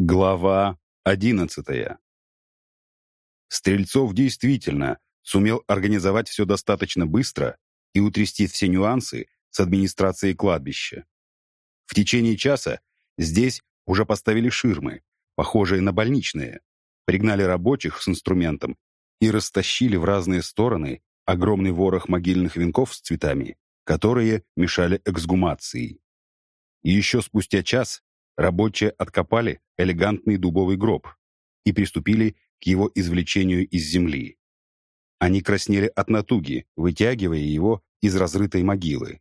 Глава одиннадцатая. Стрельцов действительно сумел организовать все достаточно быстро и утрясти все нюансы с администрацией кладбища. В течение часа здесь уже поставили ширмы, похожие на больничные, пригнали рабочих с инструментом и растащили в разные стороны огромный ворох могильных венков с цветами, которые мешали эксгумации. И еще спустя час рабочие откопали элегантный дубовый гроб и приступили к его извлечению из земли. Они краснели от натуги, вытягивая его из разрытой могилы.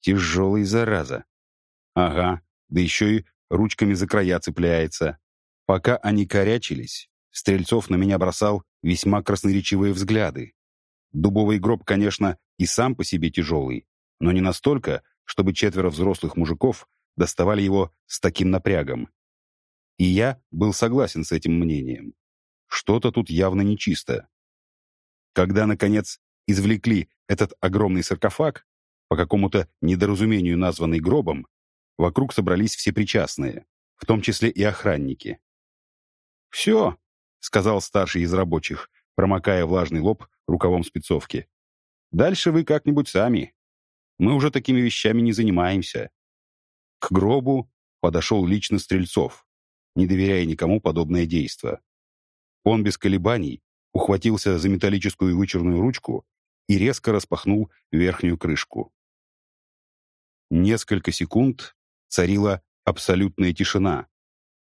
Тяжелый зараза. Ага, да еще и ручками за края цепляется. Пока они корячились, Стрельцов на меня бросал весьма красноречивые взгляды. Дубовый гроб, конечно, и сам по себе тяжелый, но не настолько, чтобы четверо взрослых мужиков доставали его с таким напрягом. И я был согласен с этим мнением. Что-то тут явно нечисто. Когда, наконец, извлекли этот огромный саркофаг, по какому-то недоразумению названный гробом, вокруг собрались все причастные, в том числе и охранники. «Все», — сказал старший из рабочих, промокая влажный лоб рукавом спецовки. «Дальше вы как-нибудь сами. Мы уже такими вещами не занимаемся. К гробу подошел лично Стрельцов, не доверяя никому подобное действо. Он без колебаний ухватился за металлическую вычурную ручку и резко распахнул верхнюю крышку. Несколько секунд царила абсолютная тишина,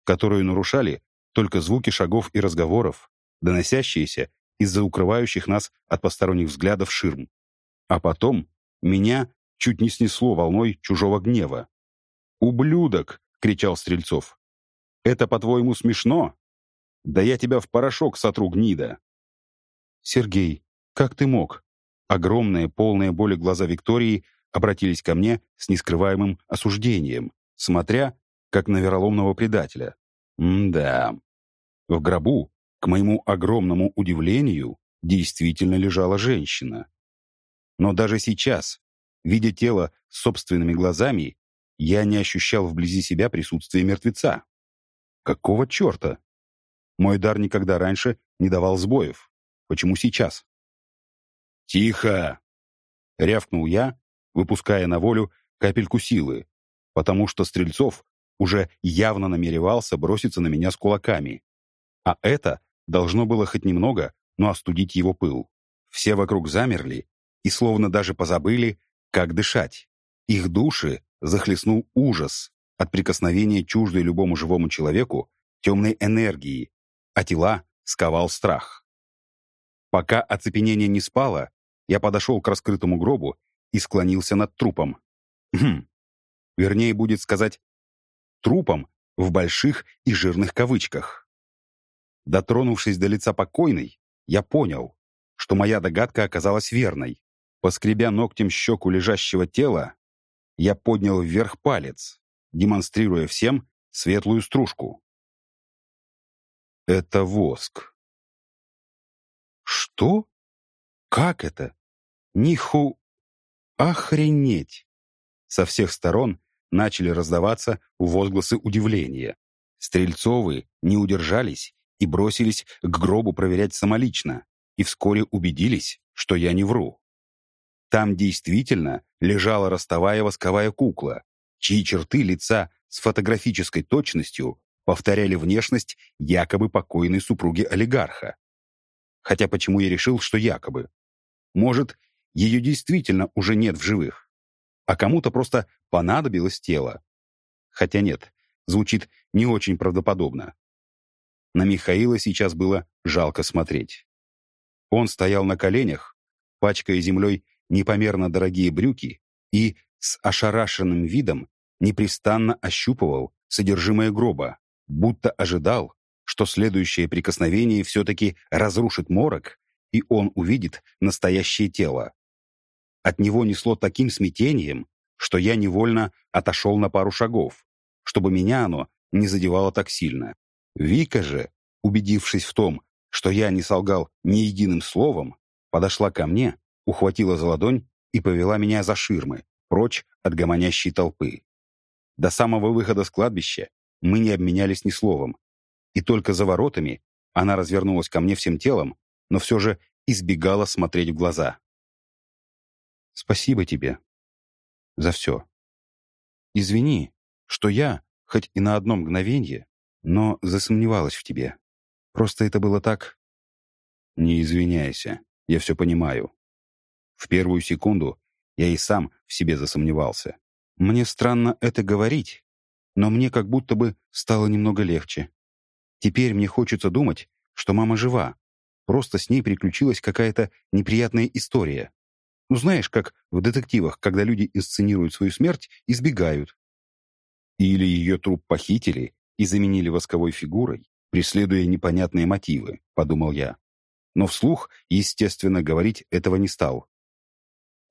которую нарушали только звуки шагов и разговоров, доносящиеся из-за укрывающих нас от посторонних взглядов ширм. А потом меня чуть не снесло волной чужого гнева. «Ублюдок!» — кричал Стрельцов. «Это, по-твоему, смешно? Да я тебя в порошок сотру, гнида!» «Сергей, как ты мог?» Огромные, полные боли глаза Виктории обратились ко мне с нескрываемым осуждением, смотря, как на вероломного предателя. М-да. В гробу, к моему огромному удивлению, действительно лежала женщина. Но даже сейчас, видя тело собственными глазами, я не ощущал вблизи себя присутствия мертвеца. Какого черта? Мой дар никогда раньше не давал сбоев. Почему сейчас? «Тихо!» — рявкнул я, выпуская на волю капельку силы, потому что Стрельцов уже явно намеревался броситься на меня с кулаками. А это должно было хоть немного, но остудить его пыл. Все вокруг замерли и словно даже позабыли, как дышать. Их души захлестнул ужас от прикосновения чуждой любому живому человеку темной энергии, а тела сковал страх. Пока оцепенение не спало, я подошел к раскрытому гробу и склонился над трупом. Хм. Вернее, будет сказать, трупом в больших и жирных кавычках. Дотронувшись до лица покойной, я понял, что моя догадка оказалась верной. Поскребя ногтем щеку лежащего тела, я поднял вверх палец, демонстрируя всем светлую стружку. Это воск. Что? Как это? Ниху... Охренеть! Со всех сторон начали раздаваться возгласы удивления. Стрельцовы не удержались и бросились к гробу проверять самолично, и вскоре убедились, что я не вру. Там действительно лежала ростовая восковая кукла, чьи черты лица с фотографической точностью повторяли внешность якобы покойной супруги олигарха. Хотя почему я решил, что якобы? Может, ее действительно уже нет в живых, а кому-то просто понадобилось тело. Хотя нет, звучит не очень правдоподобно. На Михаила сейчас было жалко смотреть. Он стоял на коленях, пачкая землей непомерно дорогие брюки и с ошарашенным видом непрестанно ощупывал содержимое гроба, будто ожидал, что следующее прикосновение все-таки разрушит морок, и он увидит настоящее тело. От него несло таким смятением, что я невольно отошел на пару шагов, чтобы меня оно не задевало так сильно. Вика же, убедившись в том, что я не солгал ни единым словом, подошла ко мне ухватила за ладонь и повела меня за ширмы, прочь от гомонящей толпы. До самого выхода с кладбища мы не обменялись ни словом. И только за воротами она развернулась ко мне всем телом, но все же избегала смотреть в глаза. «Спасибо тебе за все. Извини, что я, хоть и на одно мгновенье, но засомневалась в тебе. Просто это было так...» «Не извиняйся, я все понимаю». В первую секунду я и сам в себе засомневался. Мне странно это говорить, но мне как будто бы стало немного легче. Теперь мне хочется думать, что мама жива. Просто с ней приключилась какая-то неприятная история. Ну, знаешь, как в детективах, когда люди инсценируют свою смерть и сбегают. Или ее труп похитили и заменили восковой фигурой, преследуя непонятные мотивы, подумал я. Но вслух, естественно, говорить этого не стал.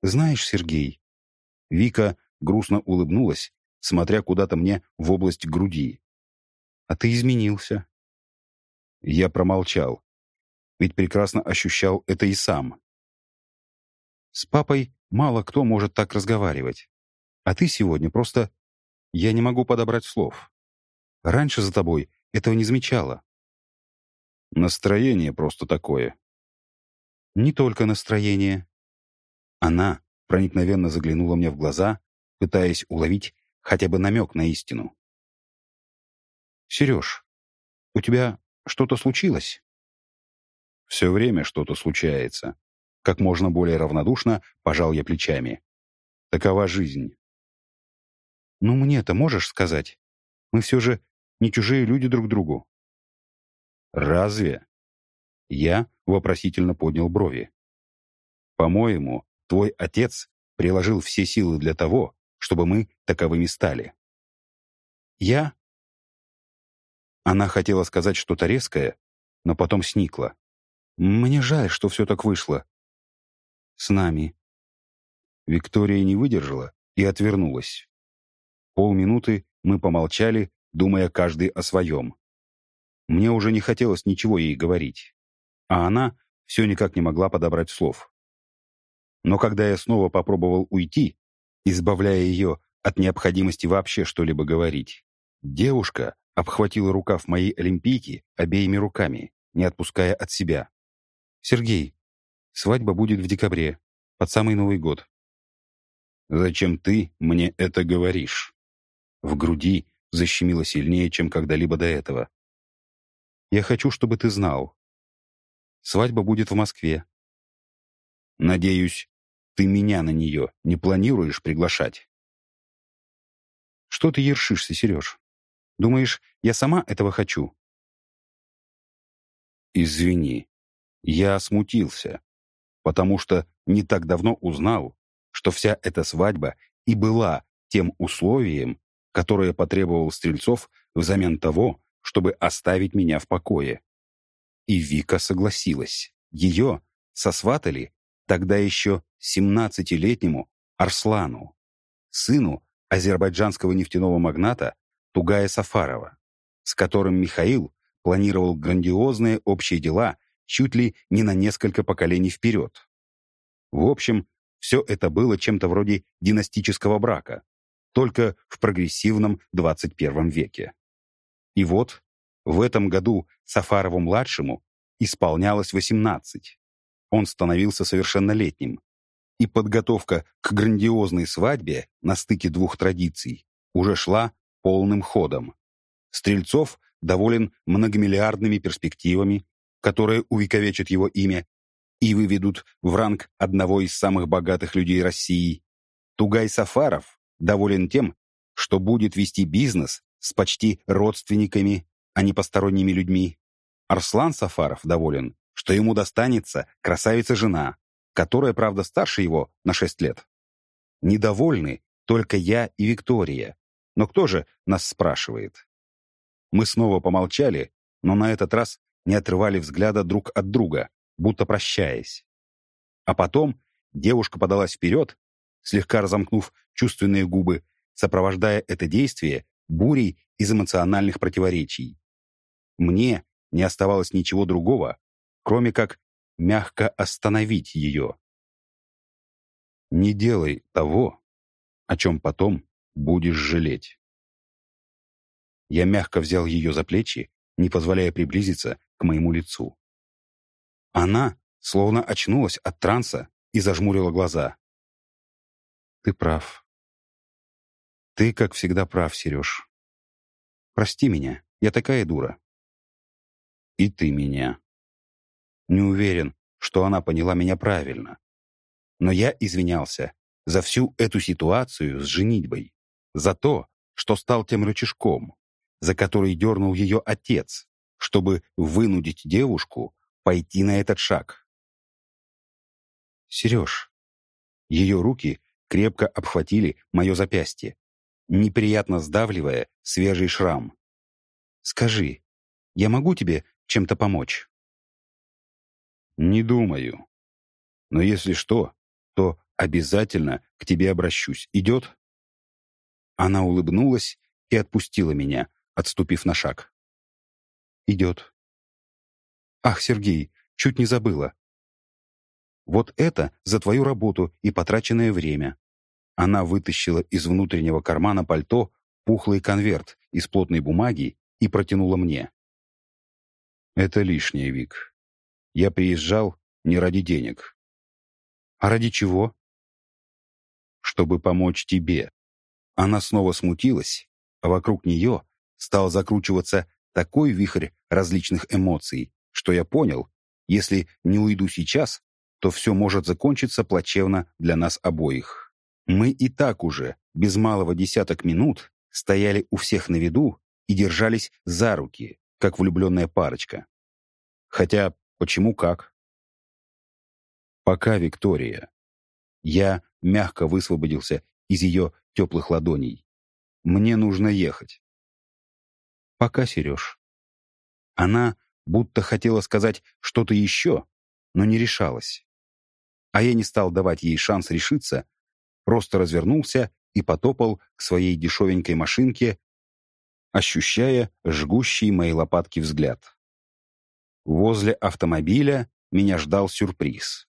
Знаешь, Сергей, Вика грустно улыбнулась, смотря куда-то мне в область груди. А ты изменился. Я промолчал, ведь прекрасно ощущал это и сам. С папой мало кто может так разговаривать. А ты сегодня просто... Я не могу подобрать слов. Раньше за тобой этого не замечала. Настроение просто такое. Не только настроение. Она проникновенно заглянула мне в глаза, пытаясь уловить хотя бы намек на истину. «Сереж, у тебя что-то случилось?» «Все время что-то случается». Как можно более равнодушно пожал я плечами. Такова жизнь. «Ну мне-то можешь сказать? Мы все же не чужие люди друг другу». «Разве?» Я вопросительно поднял брови. «По-моему, твой отец приложил все силы для того, чтобы мы таковыми стали». «Я?» Она хотела сказать что-то резкое, но потом сникла. «Мне жаль, что все так вышло. С нами». Виктория не выдержала и отвернулась. Полминуты мы помолчали, думая каждый о своем. Мне уже не хотелось ничего ей говорить, а она все никак не могла подобрать слов. Но когда я снова попробовал уйти, избавляя ее от необходимости вообще что-либо говорить, девушка обхватила рукав моей олимпийки обеими руками, не отпуская от себя. «Сергей, свадьба будет в декабре, под самый Новый год». «Зачем ты мне это говоришь?» В груди защемило сильнее, чем когда-либо до этого. «Я хочу, чтобы ты знал. Свадьба будет в Москве. Надеюсь, ты меня на нее не планируешь приглашать? Что ты ершишься, Сереж? Думаешь, я сама этого хочу? Извини, я смутился, потому что не так давно узнал, что вся эта свадьба и была тем условием, которое потребовал Стрельцов взамен того, чтобы оставить меня в покое. И Вика согласилась. Ее сосватали тогда еще 17-летнему Арслану, сыну азербайджанского нефтяного магната Тугая Сафарова, с которым Михаил планировал грандиозные общие дела чуть ли не на несколько поколений вперед. В общем, все это было чем-то вроде династического брака, только в прогрессивном 21 веке. И вот в этом году Сафарову-младшему исполнялось 18. Он становился совершеннолетним, и подготовка к грандиозной свадьбе на стыке двух традиций уже шла полным ходом. Стрельцов доволен многомиллиардными перспективами, которые увековечат его имя и выведут в ранг одного из самых богатых людей России. Тугай Сафаров доволен тем, что будет вести бизнес с почти родственниками, а не посторонними людьми. Арслан Сафаров доволен, что ему достанется красавица-жена, которая, правда, старше его на шесть лет. Недовольны только я и Виктория. Но кто же нас спрашивает? Мы снова помолчали, но на этот раз не отрывали взгляда друг от друга, будто прощаясь. А потом девушка подалась вперед, слегка разомкнув чувственные губы, сопровождая это действие бурей из эмоциональных противоречий. Мне не оставалось ничего другого, кроме как мягко остановить ее. Не делай того, о чем потом будешь жалеть. Я мягко взял ее за плечи, не позволяя приблизиться к моему лицу. Она словно очнулась от транса и зажмурила глаза. «Ты прав. Ты, как всегда, прав, Сереж. Прости меня, я такая дура». «И ты меня». Не уверен, что она поняла меня правильно. Но я извинялся за всю эту ситуацию с женитьбой, за то, что стал тем рычажком, за который дернул ее отец, чтобы вынудить девушку пойти на этот шаг. «Сереж». Ее руки крепко обхватили мое запястье, неприятно сдавливая свежий шрам. «Скажи, я могу тебе чем-то помочь?» «Не думаю. Но если что, то обязательно к тебе обращусь. Идет?» Она улыбнулась и отпустила меня, отступив на шаг. «Идет». «Ах, Сергей, чуть не забыла. Вот это за твою работу и потраченное время». Она вытащила из внутреннего кармана пальто пухлый конверт из плотной бумаги и протянула мне. «Это лишнее, Вик. Я приезжал не ради денег». «А ради чего?» «Чтобы помочь тебе». Она снова смутилась, а вокруг нее стал закручиваться такой вихрь различных эмоций, что я понял, если не уйду сейчас, то все может закончиться плачевно для нас обоих. Мы и так уже, без малого десяток минут, стояли у всех на виду и держались за руки, как влюбленная парочка. Хотя, почему как? Пока, Виктория. Я мягко высвободился из ее теплых ладоней. Мне нужно ехать. Пока, Сереж. Она будто хотела сказать что-то еще, но не решалась. А я не стал давать ей шанс решиться, просто развернулся и потопал к своей дешевенькой машинке, ощущая жгущий мои лопатки взгляд. Возле автомобиля меня ждал сюрприз.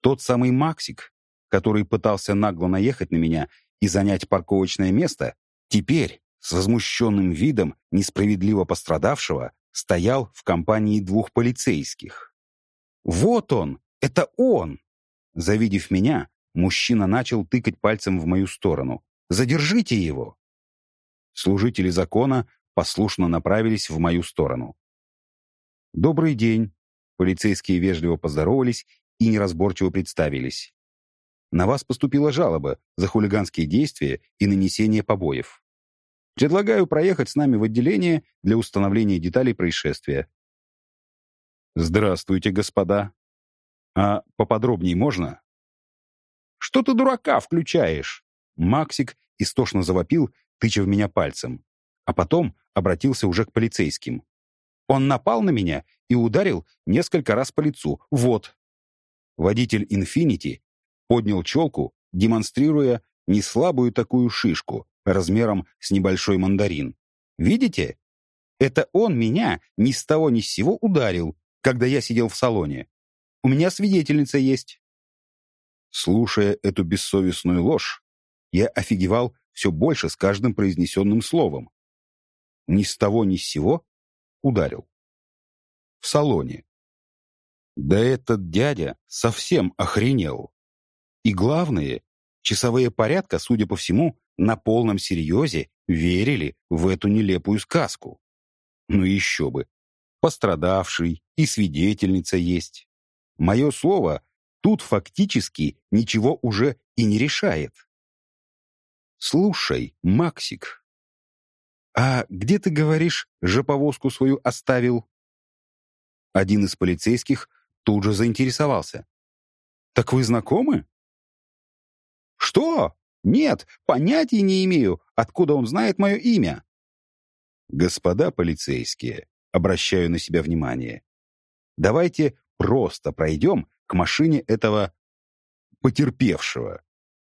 Тот самый Максик, который пытался нагло наехать на меня и занять парковочное место, теперь с возмущенным видом несправедливо пострадавшего стоял в компании двух полицейских. «Вот он! Это он!» Завидев меня, мужчина начал тыкать пальцем в мою сторону. «Задержите его!» Служители закона послушно направились в мою сторону. «Добрый день!» Полицейские вежливо поздоровались и неразборчиво представились. «На вас поступила жалоба за хулиганские действия и нанесение побоев. Предлагаю проехать с нами в отделение для установления деталей происшествия. Здравствуйте, господа. А поподробнее можно? Что ты дурака включаешь? Максик истошно завопил, тыча в меня пальцем. А потом обратился уже к полицейским. Он напал на меня и ударил несколько раз по лицу. Вот. Водитель «Инфинити» поднял челку, демонстрируя неслабую такую шишку, размером с небольшой мандарин. Видите? Это он меня ни с того ни с сего ударил, когда я сидел в салоне. У меня свидетельница есть. Слушая эту бессовестную ложь, я офигевал все больше с каждым произнесенным словом. Ни с того ни с сего ударил. В салоне. Да этот дядя совсем охренел. И главное, часовые порядка, судя по всему, на полном серьезе верили в эту нелепую сказку. Ну еще бы. Пострадавший и свидетельница есть. Мое слово тут фактически ничего уже и не решает. Слушай, Максик, а где, ты говоришь, же повозку свою оставил? Один из полицейских тут же заинтересовался. Так вы знакомы? Что? Нет, понятия не имею, откуда он знает мое имя. Господа полицейские, обращаю на себя внимание, давайте просто пройдем к машине этого потерпевшего.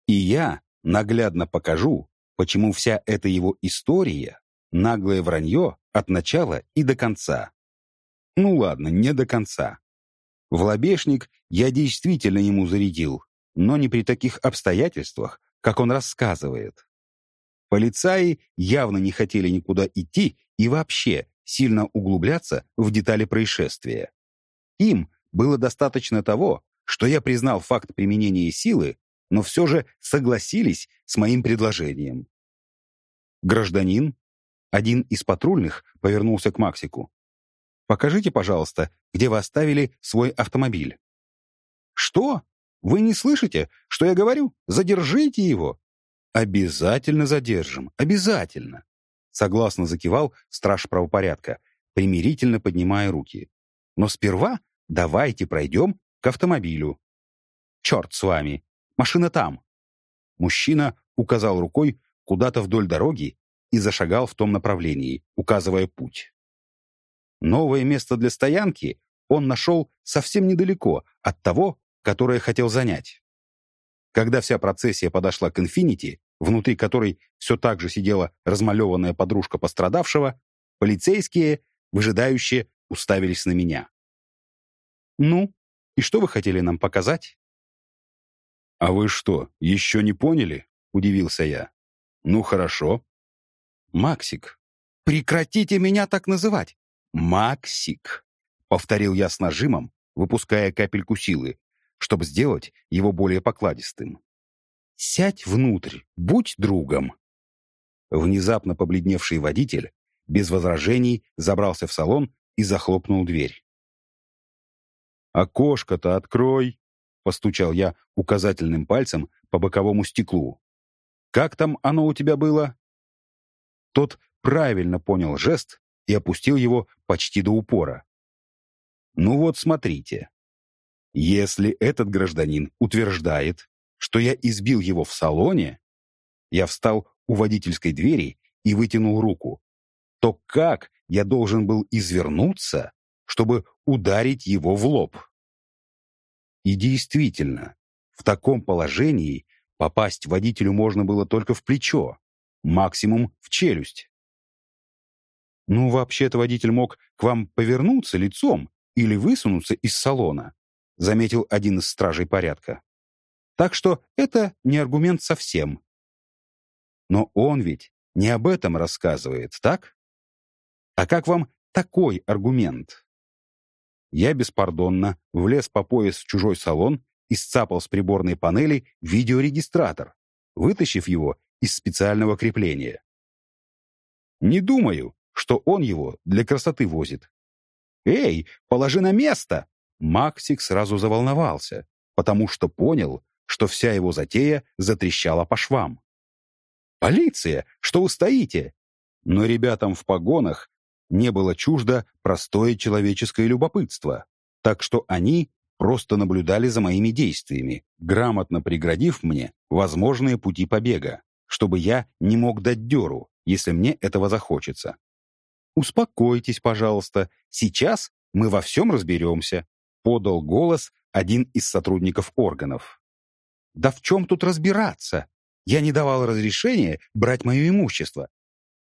И я наглядно покажу, почему вся эта его история — наглое вранье от начала и до конца. Ну ладно, не до конца. В лобешник я действительно ему зарядил, но не при таких обстоятельствах, как он рассказывает. Полицаи явно не хотели никуда идти и вообще сильно углубляться в детали происшествия. Им было достаточно того, что я признал факт применения силы, но все же согласились с моим предложением. Гражданин, один из патрульных, повернулся к Максику. «Покажите, пожалуйста, где вы оставили свой автомобиль». «Что? Вы не слышите, что я говорю? Задержите его!» «Обязательно задержим, обязательно!» Согласно закивал страж правопорядка, примирительно поднимая руки. «Но сперва давайте пройдем к автомобилю». «Черт с вами! Машина там!» Мужчина указал рукой куда-то вдоль дороги и зашагал в том направлении, указывая путь. Новое место для стоянки он нашел совсем недалеко от того, которое хотел занять. Когда вся процессия подошла к «Инфинити», внутри которой все так же сидела размалеванная подружка пострадавшего, полицейские, выжидающие, уставились на меня. «Ну, и что вы хотели нам показать?» «А вы что, еще не поняли?» — удивился я. «Ну, хорошо». «Максик, прекратите меня так называть!» «Максик!» — повторил я с нажимом, выпуская капельку силы, чтобы сделать его более покладистым. «Сядь внутрь, будь другом». Внезапно побледневший водитель без возражений забрался в салон и захлопнул дверь. «Окошко-то открой!» — постучал я указательным пальцем по боковому стеклу. «Как там оно у тебя было?» Тот правильно понял жест и опустил его почти до упора. «Ну вот, смотрите. Если этот гражданин утверждает, что я избил его в салоне, я встал у водительской двери и вытянул руку, то как я должен был извернуться, чтобы ударить его в лоб? И действительно, в таком положении попасть водителю можно было только в плечо, максимум в челюсть. Ну, вообще-то водитель мог к вам повернуться лицом или высунуться из салона заметил один из стражей порядка. Так что это не аргумент совсем. Но он ведь не об этом рассказывает, так? А как вам такой аргумент? Я беспардонно влез по пояс в чужой салон и сцапал с приборной панели видеорегистратор, вытащив его из специального крепления. Не думаю, что он его для красоты возит. «Эй, положи на место!» Максик сразу заволновался, потому что понял, что вся его затея затрещала по швам. «Полиция! Что вы стоите?» Но ребятам в погонах не было чуждо простое человеческое любопытство, так что они просто наблюдали за моими действиями, грамотно преградив мне возможные пути побега, чтобы я не мог дать дёру, если мне этого захочется. «Успокойтесь, пожалуйста, сейчас мы во всем разберемся подал голос один из сотрудников органов. «Да в чем тут разбираться? Я не давал разрешения брать мое имущество.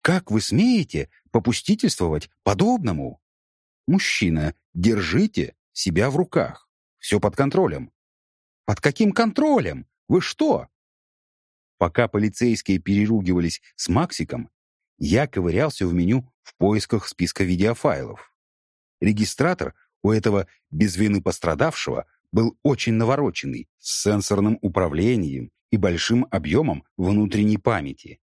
Как вы смеете попустительствовать подобному? Мужчина, держите себя в руках. Все под контролем». «Под каким контролем? Вы что?» Пока полицейские переругивались с Максиком, я ковырялся в меню в поисках списка видеофайлов. Регистратор у этого без вины пострадавшего был очень навороченный, с сенсорным управлением и большим объемом внутренней памяти.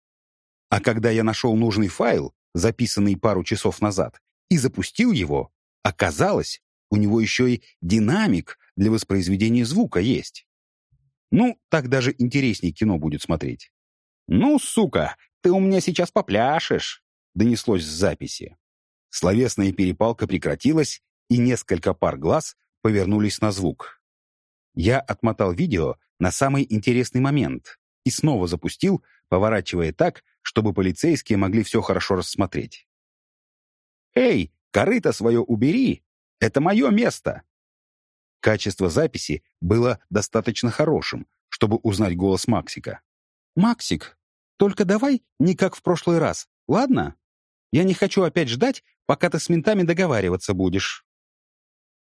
А когда я нашел нужный файл, записанный пару часов назад, и запустил его, оказалось, у него еще и динамик для воспроизведения звука есть. Ну, так даже интереснее кино будет смотреть. «Ну, сука, ты у меня сейчас попляшешь», — донеслось с записи. Словесная перепалка прекратилась, и несколько пар глаз повернулись на звук. Я отмотал видео на самый интересный момент и снова запустил, поворачивая так, чтобы полицейские могли все хорошо рассмотреть. «Эй, корыто свое убери! Это мое место!» Качество записи было достаточно хорошим, чтобы узнать голос Максика. «Максик, только давай не как в прошлый раз, ладно? Я не хочу опять ждать, пока ты с ментами договариваться будешь».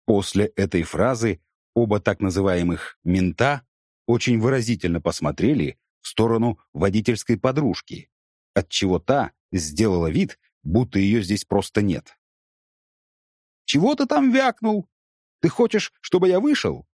После этой фразы оба так называемых «мента» очень выразительно посмотрели в сторону водительской подружки отчего та сделала вид, будто ее здесь просто нет. «Чего ты там вякнул? Ты хочешь, чтобы я вышел?»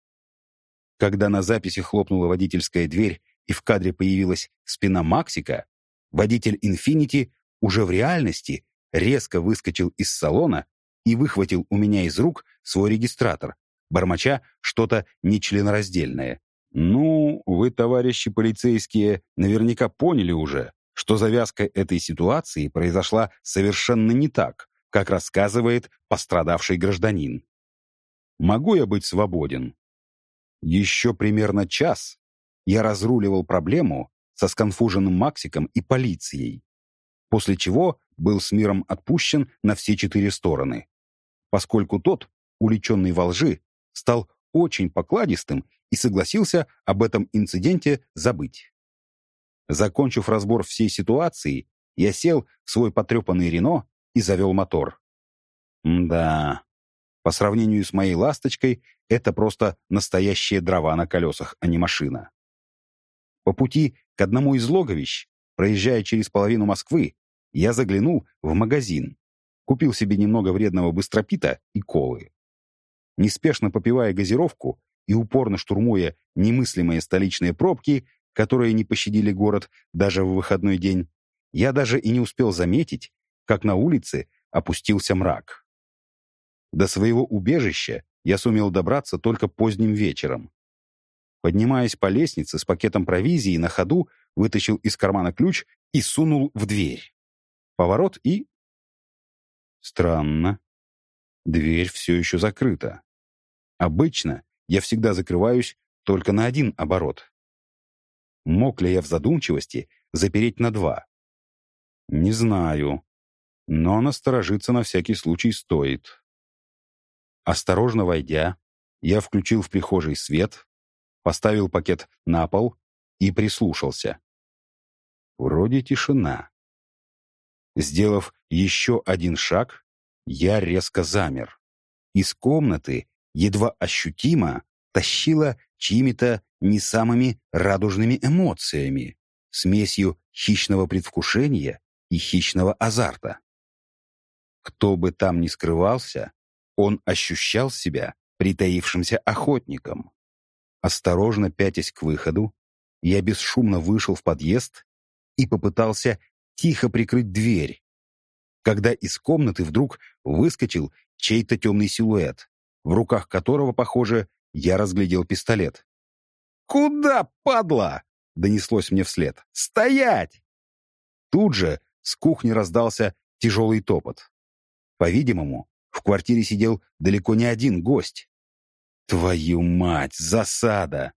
Когда на записи хлопнула водительская дверь и в кадре появилась спина Максика, водитель «Инфинити» уже в реальности резко выскочил из салона и выхватил у меня из рук свой регистратор, бормоча что-то нечленораздельное. «Ну, вы, товарищи полицейские, наверняка поняли уже, что завязка этой ситуации произошла совершенно не так, как рассказывает пострадавший гражданин. Могу я быть свободен? Еще примерно час я разруливал проблему со сконфуженным Максиком и полицией, после чего был с миром отпущен на все четыре стороны, поскольку тот, уличенный во лжи, стал очень покладистым и согласился об этом инциденте забыть. Закончив разбор всей ситуации, я сел в свой потрепанный Рено и завел мотор. да, по сравнению с моей «Ласточкой» это просто настоящие дрова на колесах, а не машина. По пути к одному из логовищ, проезжая через половину Москвы, я заглянул в магазин, купил себе немного вредного быстропита и колы. Неспешно попивая газировку и упорно штурмуя немыслимые столичные пробки, которые не пощадили город даже в выходной день, я даже и не успел заметить, как на улице опустился мрак. До своего убежища я сумел добраться только поздним вечером. Поднимаясь по лестнице с пакетом провизии на ходу, вытащил из кармана ключ и сунул в дверь. Поворот и... Странно. Дверь все еще закрыта. Обычно я всегда закрываюсь только на один оборот. Мог ли я в задумчивости запереть на два? Не знаю, но насторожиться на всякий случай стоит. Осторожно войдя, я включил в прихожей свет, поставил пакет на пол и прислушался. Вроде тишина. Сделав еще один шаг, я резко замер. Из комнаты едва ощутимо тащило чьими-то не самыми радужными эмоциями, смесью хищного предвкушения и хищного азарта. Кто бы там ни скрывался, он ощущал себя притаившимся охотником. Осторожно пятясь к выходу, я бесшумно вышел в подъезд и попытался тихо прикрыть дверь, когда из комнаты вдруг выскочил чей-то темный силуэт, в руках которого, похоже, я разглядел пистолет. «Куда, падла?» — донеслось мне вслед. «Стоять!» Тут же с кухни раздался тяжелый топот. По-видимому, в квартире сидел далеко не один гость. Твою мать, засада!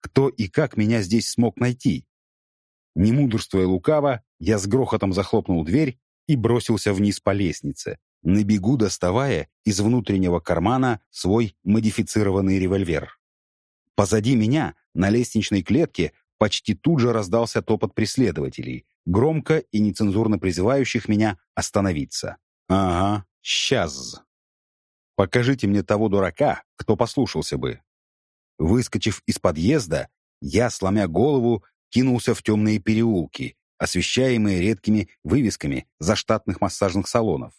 Кто и как меня здесь смог найти? Не мудрствуя лукаво, я с грохотом захлопнул дверь и бросился вниз по лестнице, на бегу доставая из внутреннего кармана свой модифицированный револьвер. Позади меня, на лестничной клетке, почти тут же раздался топот преследователей, громко и нецензурно призывающих меня остановиться. «Ага, сейчас. Покажите мне того дурака, кто послушался бы». Выскочив из подъезда, я, сломя голову, кинулся в темные переулки, освещаемые редкими вывесками заштатных массажных салонов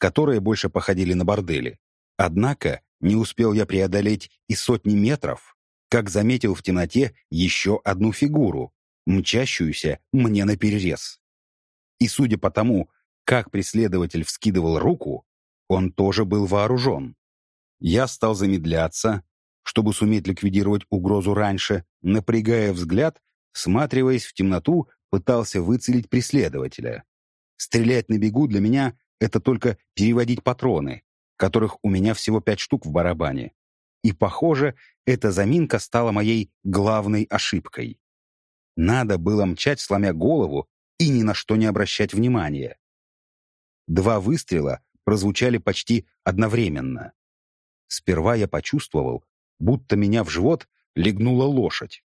которые больше походили на бордели. Однако не успел я преодолеть и сотни метров, как заметил в темноте еще одну фигуру, мчащуюся мне на перерез. И судя по тому, как преследователь вскидывал руку, он тоже был вооружен. Я стал замедляться, чтобы суметь ликвидировать угрозу раньше, напрягая взгляд, всматриваясь в темноту, пытался выцелить преследователя. Стрелять на бегу для меня это только переводить патроны, которых у меня всего пять штук в барабане. И, похоже, эта заминка стала моей главной ошибкой. Надо было мчать, сломя голову, и ни на что не обращать внимания. Два выстрела прозвучали почти одновременно. Сперва я почувствовал, будто меня в живот легнула лошадь.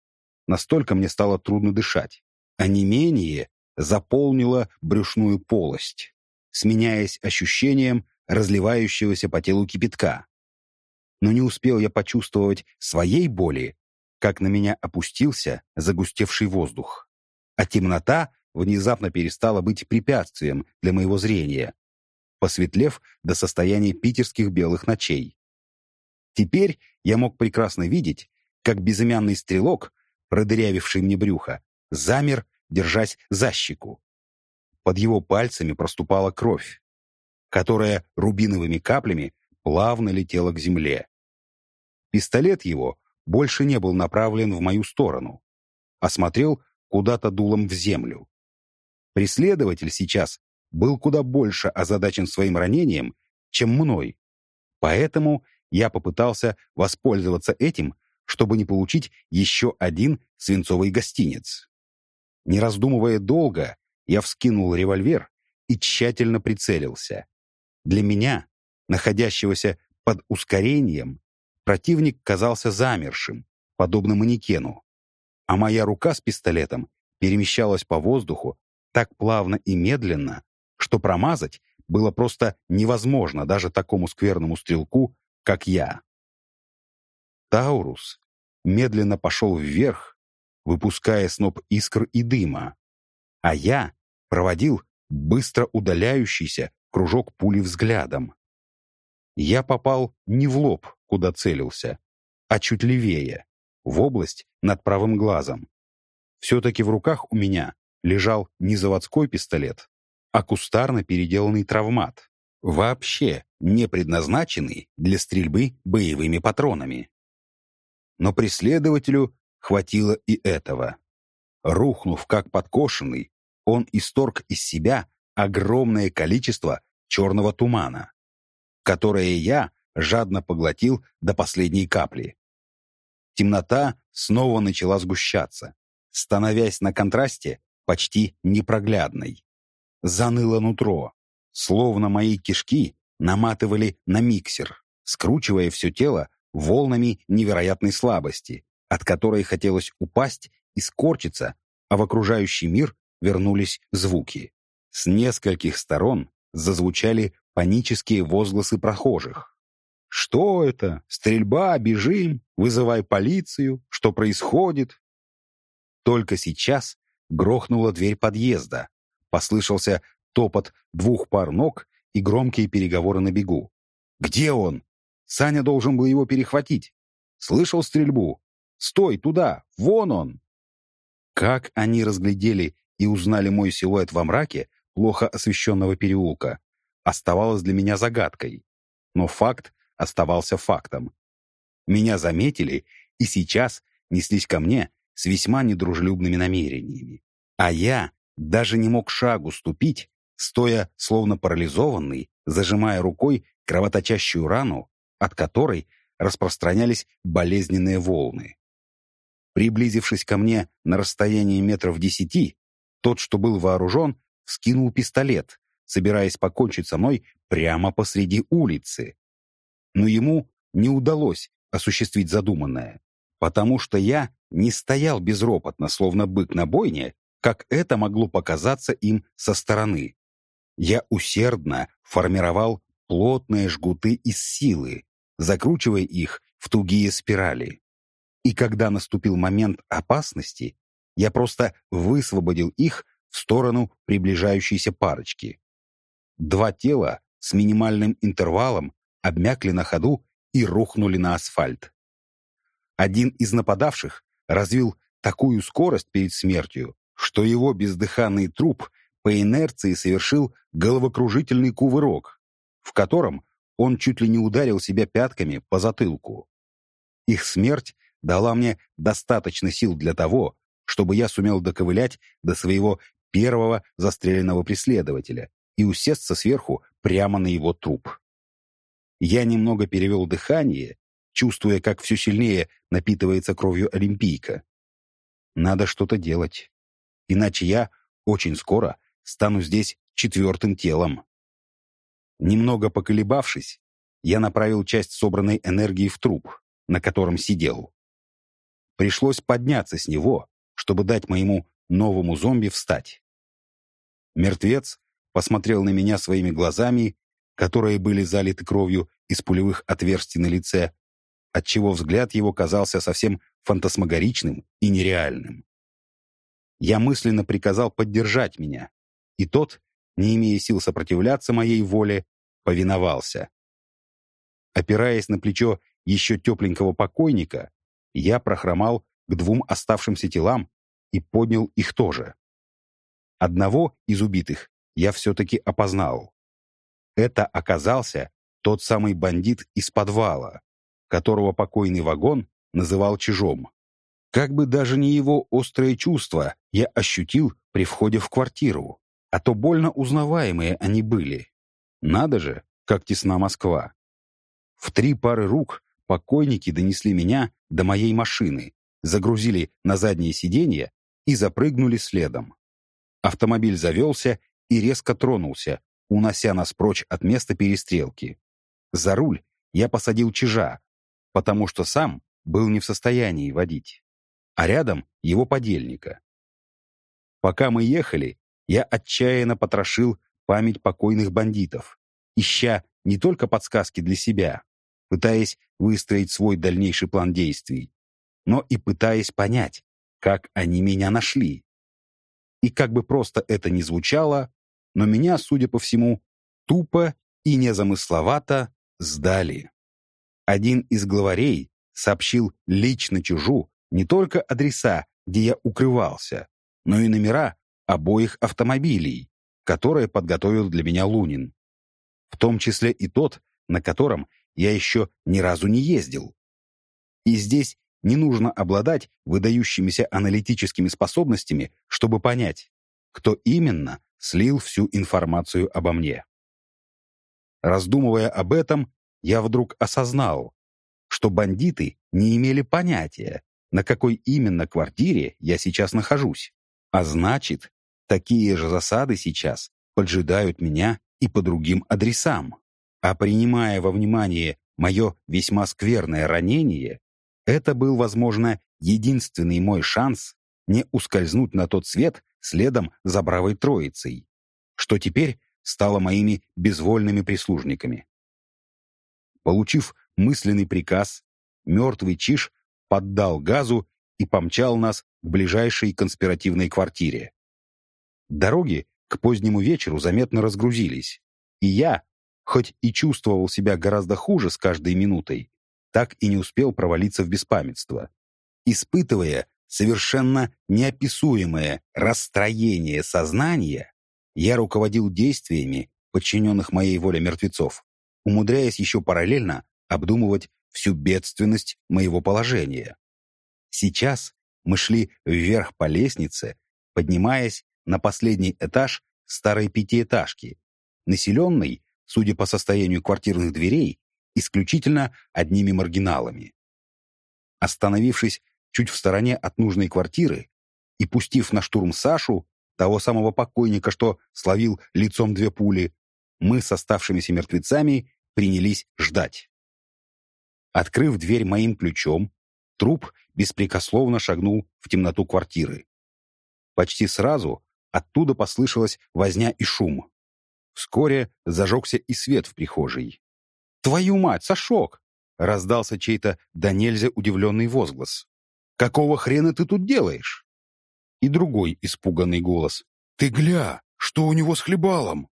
Настолько мне стало трудно дышать, а не менее заполнила брюшную полость сменяясь ощущением разливающегося по телу кипятка. Но не успел я почувствовать своей боли, как на меня опустился загустевший воздух, а темнота внезапно перестала быть препятствием для моего зрения, посветлев до состояния питерских белых ночей. Теперь я мог прекрасно видеть, как безымянный стрелок, продырявивший мне брюхо, замер, держась за щеку. Под его пальцами проступала кровь, которая рубиновыми каплями плавно летела к земле. Пистолет его больше не был направлен в мою сторону, а смотрел куда-то дулом в землю. Преследователь сейчас был куда больше озадачен своим ранением, чем мной. Поэтому я попытался воспользоваться этим, чтобы не получить еще один свинцовый гостинец. Не раздумывая долго, я вскинул револьвер и тщательно прицелился. Для меня, находящегося под ускорением, противник казался замершим, подобно манекену, а моя рука с пистолетом перемещалась по воздуху так плавно и медленно, что промазать было просто невозможно даже такому скверному стрелку, как я. Таурус медленно пошел вверх, выпуская сноп искр и дыма, а я проводил быстро удаляющийся кружок пули взглядом. Я попал не в лоб, куда целился, а чуть левее, в область над правым глазом. Все-таки в руках у меня лежал не заводской пистолет, а кустарно переделанный травмат, вообще не предназначенный для стрельбы боевыми патронами. Но преследователю хватило и этого. Рухнув как подкошенный, он исторг из себя огромное количество черного тумана, которое я жадно поглотил до последней капли. Темнота снова начала сгущаться, становясь на контрасте почти непроглядной. Заныло нутро, словно мои кишки наматывали на миксер, скручивая все тело волнами невероятной слабости, от которой хотелось упасть и скорчиться, а в окружающий мир вернулись звуки. С нескольких сторон зазвучали панические возгласы прохожих. «Что это? Стрельба, бежим, вызывай полицию, что происходит?» Только сейчас грохнула дверь подъезда, послышался топот двух пар ног и громкие переговоры на бегу. «Где он? Саня должен был его перехватить. Слышал стрельбу? Стой, туда! Вон он!» Как они разглядели и узнали мой силуэт во мраке плохо освещенного переулка, оставалось для меня загадкой. Но факт оставался фактом. Меня заметили и сейчас неслись ко мне с весьма недружелюбными намерениями. А я даже не мог шагу ступить, стоя словно парализованный, зажимая рукой кровоточащую рану, от которой распространялись болезненные волны. Приблизившись ко мне на расстоянии метров десяти, тот, что был вооружен, вскинул пистолет, собираясь покончить со мной прямо посреди улицы. Но ему не удалось осуществить задуманное, потому что я не стоял безропотно, словно бык на бойне, как это могло показаться им со стороны. Я усердно формировал плотные жгуты из силы, закручивая их в тугие спирали. И когда наступил момент опасности, я просто высвободил их в сторону приближающейся парочки. Два тела с минимальным интервалом обмякли на ходу и рухнули на асфальт. Один из нападавших развил такую скорость перед смертью, что его бездыханный труп по инерции совершил головокружительный кувырок, в котором он чуть ли не ударил себя пятками по затылку. Их смерть дала мне достаточно сил для того, чтобы я сумел доковылять до своего первого застреленного преследователя и усесться сверху прямо на его труп. Я немного перевел дыхание, чувствуя, как все сильнее напитывается кровью Олимпийка. Надо что-то делать, иначе я очень скоро стану здесь четвертым телом. Немного поколебавшись, я направил часть собранной энергии в труп, на котором сидел. Пришлось подняться с него, чтобы дать моему новому зомби встать. Мертвец посмотрел на меня своими глазами, которые были залиты кровью из пулевых отверстий на лице, отчего взгляд его казался совсем фантасмагоричным и нереальным. Я мысленно приказал поддержать меня, и тот, не имея сил сопротивляться моей воле, повиновался. Опираясь на плечо еще тепленького покойника, я прохромал к двум оставшимся телам и поднял их тоже. Одного из убитых я все-таки опознал. Это оказался тот самый бандит из подвала, которого покойный вагон называл чижом. Как бы даже не его острое чувство я ощутил при входе в квартиру, а то больно узнаваемые они были. Надо же, как тесна Москва. В три пары рук покойники донесли меня до моей машины, загрузили на заднее сиденье и запрыгнули следом. Автомобиль завелся и резко тронулся, унося нас прочь от места перестрелки. За руль я посадил чижа, потому что сам был не в состоянии водить, а рядом его подельника. Пока мы ехали, я отчаянно потрошил память покойных бандитов, ища не только подсказки для себя, пытаясь выстроить свой дальнейший план действий, но и пытаясь понять, как они меня нашли. И как бы просто это ни звучало, но меня, судя по всему, тупо и незамысловато сдали. Один из главарей сообщил лично чужу не только адреса, где я укрывался, но и номера обоих автомобилей, которые подготовил для меня Лунин. В том числе и тот, на котором я еще ни разу не ездил. И здесь не нужно обладать выдающимися аналитическими способностями, чтобы понять, кто именно слил всю информацию обо мне. Раздумывая об этом, я вдруг осознал, что бандиты не имели понятия, на какой именно квартире я сейчас нахожусь. А значит, такие же засады сейчас поджидают меня и по другим адресам. А принимая во внимание мое весьма скверное ранение, это был, возможно, единственный мой шанс не ускользнуть на тот свет следом за бравой троицей, что теперь стало моими безвольными прислужниками. Получив мысленный приказ, мертвый Чиш поддал газу и помчал нас к ближайшей конспиративной квартире. Дороги к позднему вечеру заметно разгрузились, и я, хоть и чувствовал себя гораздо хуже с каждой минутой, так и не успел провалиться в беспамятство, испытывая совершенно неописуемое расстроение сознания, я руководил действиями подчиненных моей воле мертвецов, умудряясь еще параллельно обдумывать всю бедственность моего положения. Сейчас мы шли вверх по лестнице, поднимаясь на последний этаж старой пятиэтажки, населенной, судя по состоянию квартирных дверей, исключительно одними маргиналами. Остановившись чуть в стороне от нужной квартиры и пустив на штурм Сашу, того самого покойника, что словил лицом две пули, мы с оставшимися мертвецами принялись ждать. Открыв дверь моим ключом, труп беспрекословно шагнул в темноту квартиры. Почти сразу оттуда послышалась возня и шум. Вскоре зажегся и свет в прихожей. «Твою мать, Сашок!» — раздался чей-то да нельзя удивленный возглас. Какого хрена ты тут делаешь?» И другой испуганный голос. «Ты гля, что у него с хлебалом?»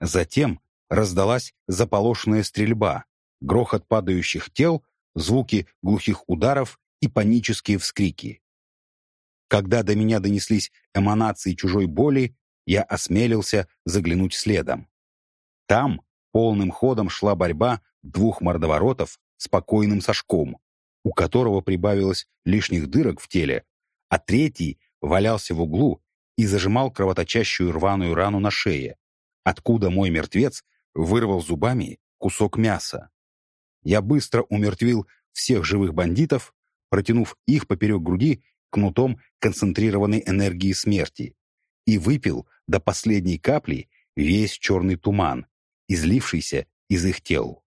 Затем раздалась заполошенная стрельба, грохот падающих тел, звуки глухих ударов и панические вскрики. Когда до меня донеслись эманации чужой боли, я осмелился заглянуть следом. Там полным ходом шла борьба двух мордоворотов с покойным Сашком у которого прибавилось лишних дырок в теле, а третий валялся в углу и зажимал кровоточащую рваную рану на шее, откуда мой мертвец вырвал зубами кусок мяса. Я быстро умертвил всех живых бандитов, протянув их поперек груди кнутом концентрированной энергии смерти, и выпил до последней капли весь черный туман, излившийся из их тел.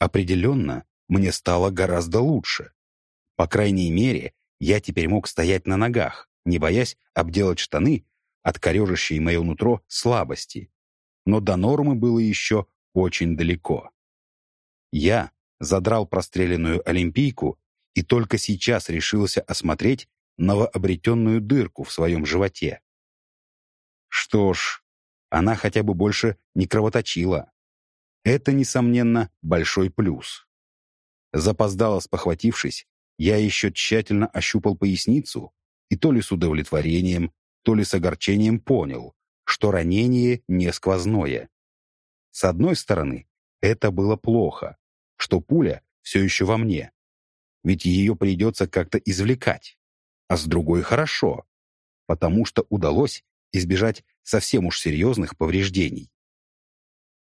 Определенно, мне стало гораздо лучше. По крайней мере, я теперь мог стоять на ногах, не боясь обделать штаны от корежащей мое нутро слабости. Но до нормы было еще очень далеко. Я задрал простреленную олимпийку и только сейчас решился осмотреть новообретенную дырку в своем животе. Что ж, она хотя бы больше не кровоточила. Это, несомненно, большой плюс. Запоздало спохватившись, я еще тщательно ощупал поясницу и то ли с удовлетворением, то ли с огорчением понял, что ранение не сквозное. С одной стороны, это было плохо, что пуля все еще во мне, ведь ее придется как-то извлекать. А с другой хорошо, потому что удалось избежать совсем уж серьезных повреждений.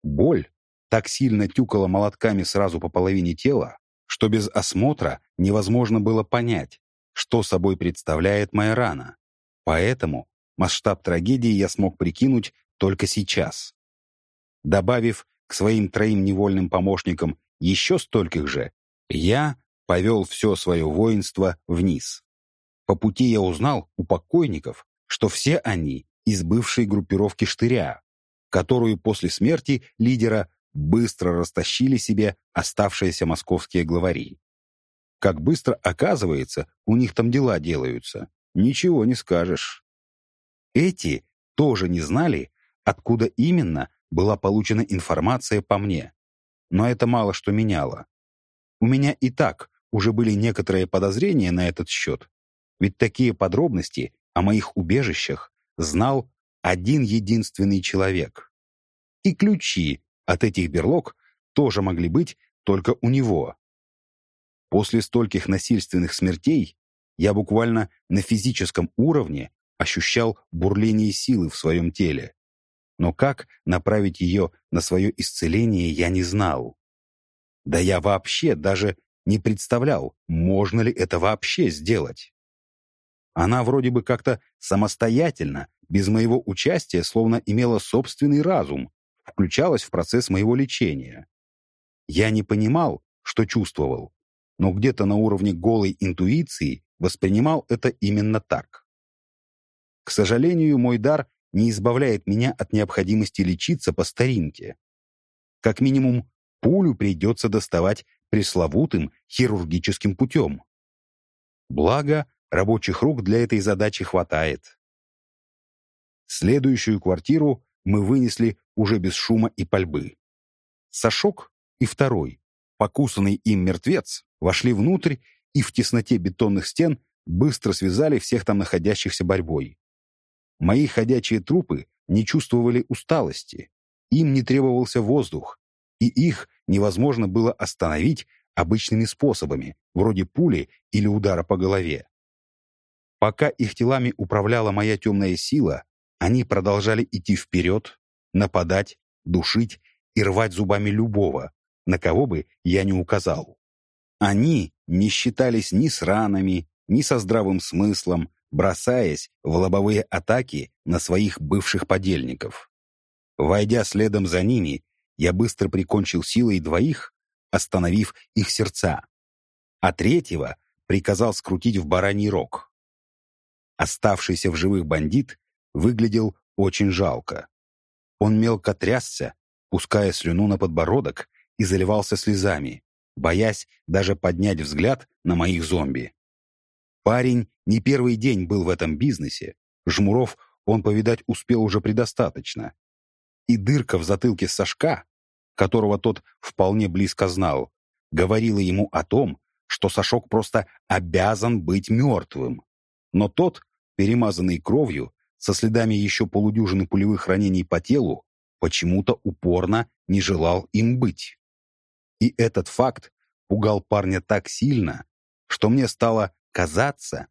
Боль так сильно тюкала молотками сразу по половине тела, что без осмотра невозможно было понять, что собой представляет моя рана. Поэтому масштаб трагедии я смог прикинуть только сейчас. Добавив к своим троим невольным помощникам еще стольких же, я повел все свое воинство вниз. По пути я узнал у покойников, что все они из бывшей группировки Штыря, которую после смерти лидера быстро растащили себе оставшиеся московские главари. Как быстро, оказывается, у них там дела делаются. Ничего не скажешь. Эти тоже не знали, откуда именно была получена информация по мне. Но это мало что меняло. У меня и так уже были некоторые подозрения на этот счет, ведь такие подробности о моих убежищах знал один единственный человек. И ключи от этих берлог тоже могли быть только у него. После стольких насильственных смертей я буквально на физическом уровне ощущал бурление силы в своем теле. Но как направить ее на свое исцеление, я не знал. Да я вообще даже не представлял, можно ли это вообще сделать. Она вроде бы как-то самостоятельно, без моего участия, словно имела собственный разум, включалась в процесс моего лечения. Я не понимал, что чувствовал, но где-то на уровне голой интуиции воспринимал это именно так. К сожалению, мой дар не избавляет меня от необходимости лечиться по старинке. Как минимум, пулю придется доставать пресловутым хирургическим путем. Благо, рабочих рук для этой задачи хватает. Следующую квартиру мы вынесли уже без шума и пальбы. Сашок и второй, покусанный им мертвец, вошли внутрь и в тесноте бетонных стен быстро связали всех там находящихся борьбой. Мои ходячие трупы не чувствовали усталости, им не требовался воздух, и их невозможно было остановить обычными способами, вроде пули или удара по голове. Пока их телами управляла моя темная сила, они продолжали идти вперед, нападать, душить и рвать зубами любого, на кого бы я не указал. Они не считались ни с ранами, ни со здравым смыслом, бросаясь в лобовые атаки на своих бывших подельников. Войдя следом за ними, я быстро прикончил силой двоих, остановив их сердца, а третьего приказал скрутить в бараний рог. Оставшийся в живых бандит выглядел очень жалко. Он мелко трясся, пуская слюну на подбородок и заливался слезами, боясь даже поднять взгляд на моих зомби. Парень не первый день был в этом бизнесе, жмуров он повидать успел уже предостаточно. И дырка в затылке Сашка, которого тот вполне близко знал, говорила ему о том, что Сашок просто обязан быть мертвым. Но тот, перемазанный кровью, со следами еще полудюжины пулевых ранений по телу, почему-то упорно не желал им быть. И этот факт пугал парня так сильно, что мне стало казаться,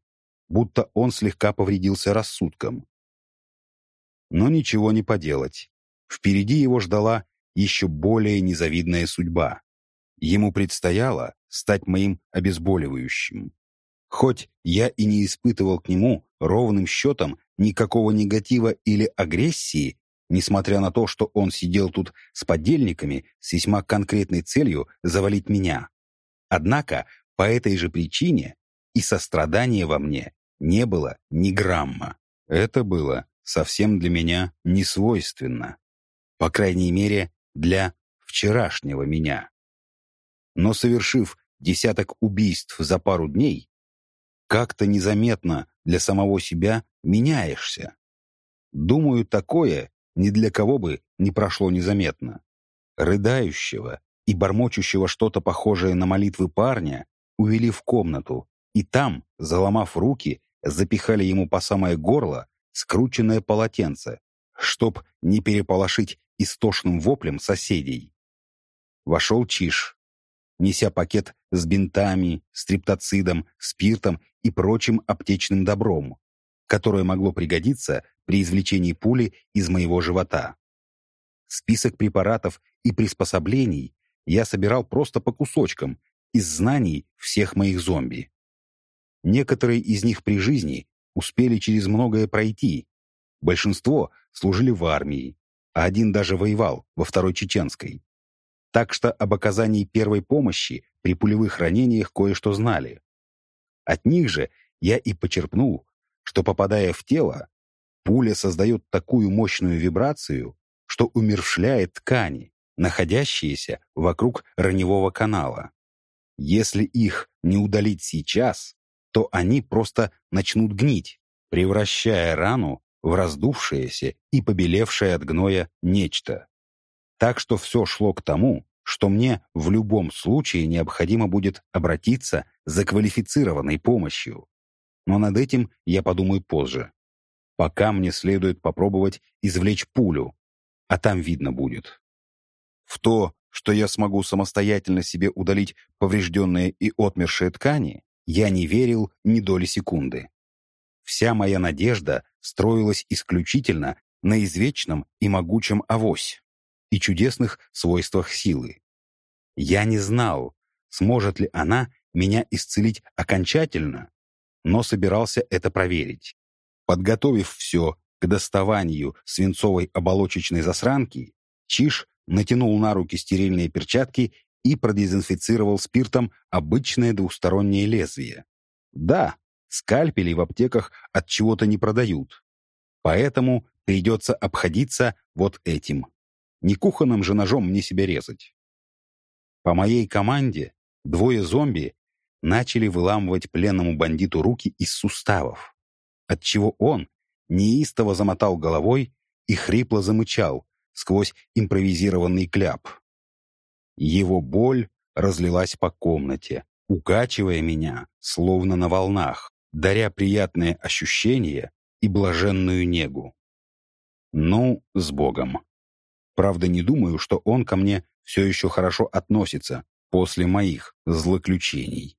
будто он слегка повредился рассудком. Но ничего не поделать. Впереди его ждала еще более незавидная судьба. Ему предстояло стать моим обезболивающим. Хоть я и не испытывал к нему ровным счетом никакого негатива или агрессии, несмотря на то, что он сидел тут с подельниками с весьма конкретной целью завалить меня. Однако по этой же причине и сострадания во мне не было ни грамма. Это было совсем для меня не свойственно. По крайней мере, для вчерашнего меня. Но совершив десяток убийств за пару дней, как-то незаметно для самого себя меняешься. Думаю, такое ни для кого бы не прошло незаметно. Рыдающего и бормочущего что-то похожее на молитвы парня увели в комнату, и там, заломав руки, запихали ему по самое горло скрученное полотенце, чтоб не переполошить истошным воплем соседей. Вошел Чиш, неся пакет с бинтами, стриптоцидом, спиртом и прочим аптечным добром, которое могло пригодиться при извлечении пули из моего живота. Список препаратов и приспособлений я собирал просто по кусочкам из знаний всех моих зомби. Некоторые из них при жизни успели через многое пройти. Большинство служили в армии, а один даже воевал во Второй Чеченской. Так что об оказании первой помощи при пулевых ранениях кое-что знали. От них же я и почерпнул, что, попадая в тело, пуля создает такую мощную вибрацию, что умершляет ткани, находящиеся вокруг раневого канала. Если их не удалить сейчас, то они просто начнут гнить, превращая рану в раздувшееся и побелевшее от гноя нечто. Так что все шло к тому, что мне в любом случае необходимо будет обратиться за квалифицированной помощью. Но над этим я подумаю позже. Пока мне следует попробовать извлечь пулю, а там видно будет. В то, что я смогу самостоятельно себе удалить поврежденные и отмершие ткани, я не верил ни доли секунды. Вся моя надежда строилась исключительно на извечном и могучем авось и чудесных свойствах силы. Я не знал, сможет ли она меня исцелить окончательно, но собирался это проверить. Подготовив все к доставанию свинцовой оболочечной засранки, Чиш натянул на руки стерильные перчатки и продезинфицировал спиртом обычное двустороннее лезвие. Да, скальпелей в аптеках от чего-то не продают. Поэтому придется обходиться вот этим. Не кухонным же ножом мне себя резать. По моей команде двое зомби начали выламывать пленному бандиту руки из суставов, отчего он неистово замотал головой и хрипло замычал сквозь импровизированный кляп. Его боль разлилась по комнате, укачивая меня, словно на волнах, даря приятное ощущение и блаженную негу. Ну, с Богом. Правда, не думаю, что он ко мне все еще хорошо относится после моих злоключений.